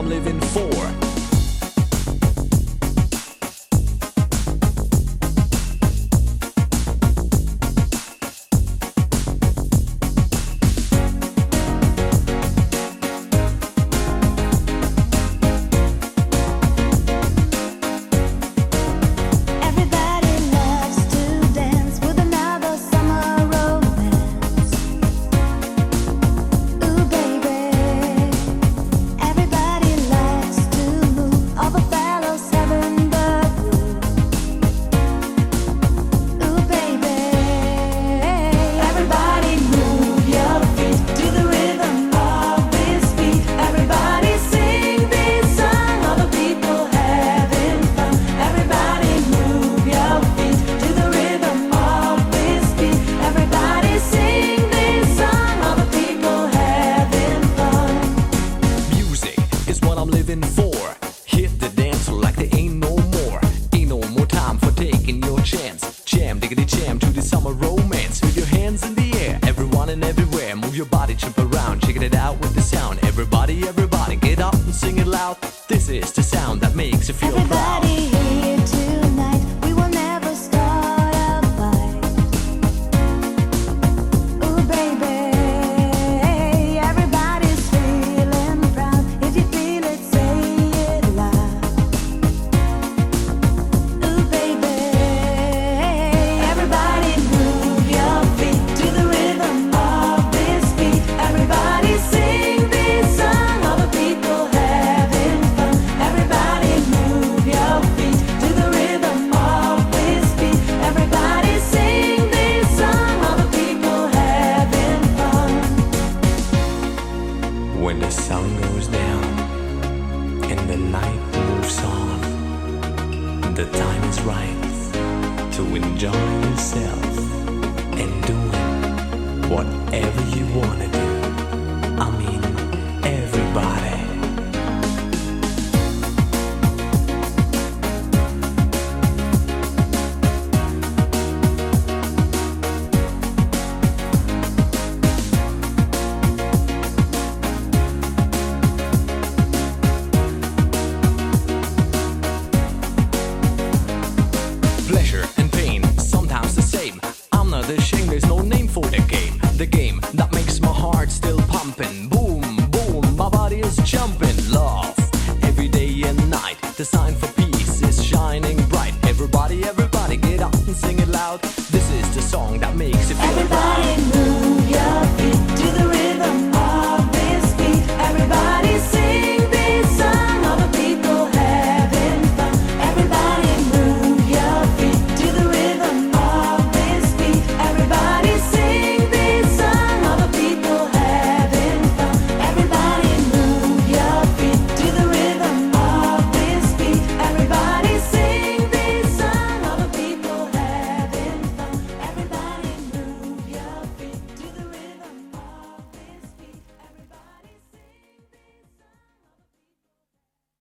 I'm living for. I'm living for. Hit the dance like there ain't no more. Ain't no more time for taking your chance. Jam, diggity jam to the summer romance. With your hands in the air, everyone and everywhere. Move your body, jump around, checking it out with the sound. Everybody, everybody, get up and sing it loud. This is the sound that makes you feel proud. Everybody here When the sun goes down and the night moves on, the time is right to enjoy yourself and doing whatever you wanna do. Boom, boom, my body is jumping. Love, every day and night. The sign for peace is shining bright. Everybody, everybody, get up and sing it loud. This is the song that